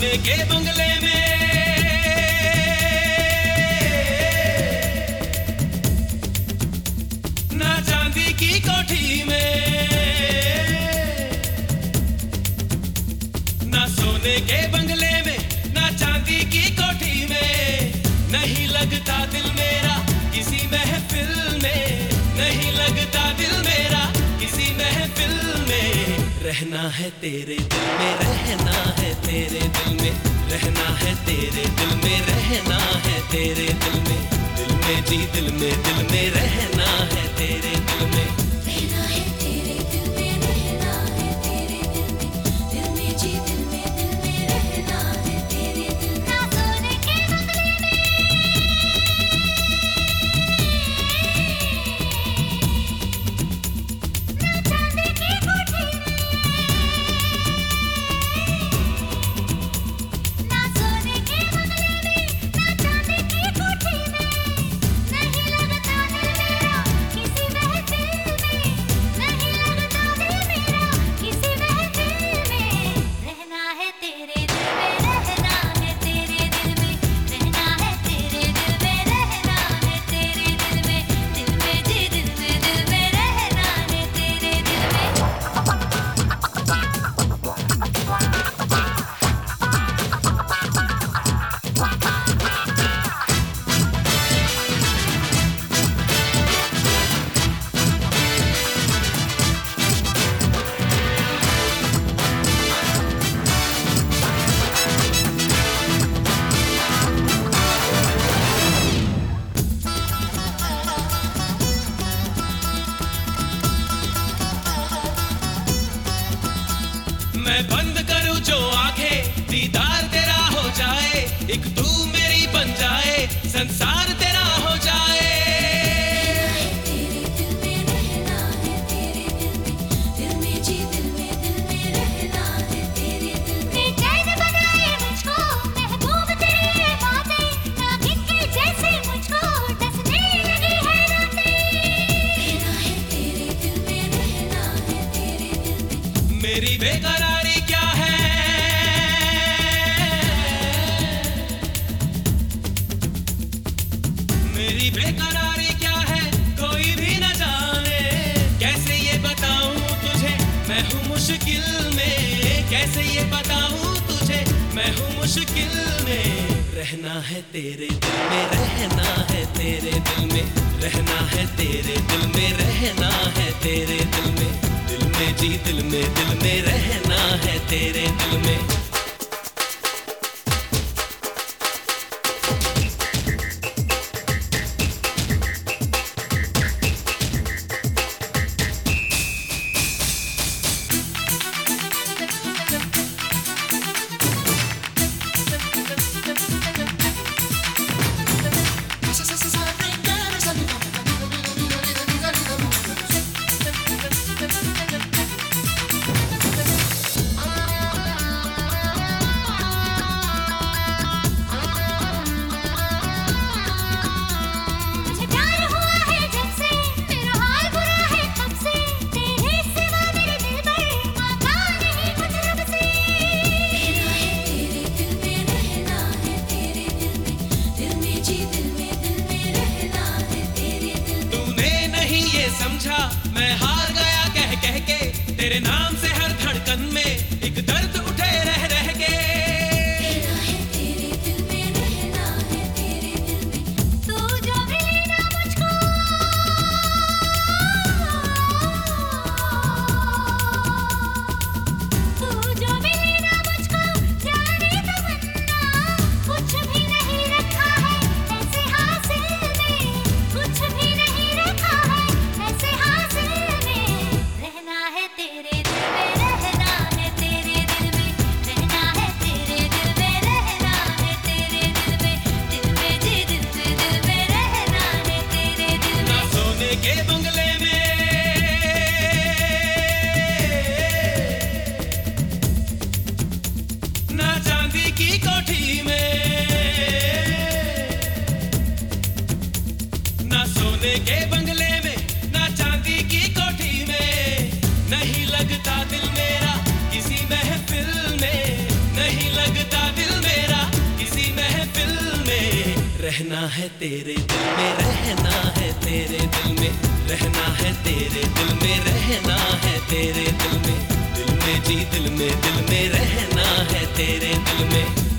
सोने के बंगले में। ना चांदी की कोठी में। ना सोने के बंगले में, ना चांदी की कोठी में। नहीं लगता दिल मेरा किसी महफिल में। नहीं लगता दिल मेरा किसी महफिल रहना है तेरे दिल में, रहना है तेरे दिल में, रहना है तेरे दिल में, रहना है तेरे दिल में दिल में जी, दिल में दिल में रहना है तेरे दिल में। मैं बंद करूँ जो आँखें, दीदार तेरा हो जाए, एक तू मेरी बन जाए, संसार तेरा हो जाए। मेरी दिल बेकरारी क्या है? कोई भी न कैसे ये बताऊँ तुझे? मैं मुश्किल में। कैसे ये बताऊँ तुझे? मैं मुश्किल में। रहना है तेरे दिल में, रहना है तेरे दिल में। रहना है तेरे दिल में, रहना है तेरे दिल में। दिल में जी, दिल में दिल में रहना है तेरे दिल में। समझा मैं हार गया कह कह के तेरे नाम से हर धड़कन में। रहना है तेरे दिल में, रहना है तेरे दिल में, रहना है तेरे दिल में, रहना है तेरे दिल में दिल में जी, दिल में दिल में रहना है तेरे दिल में।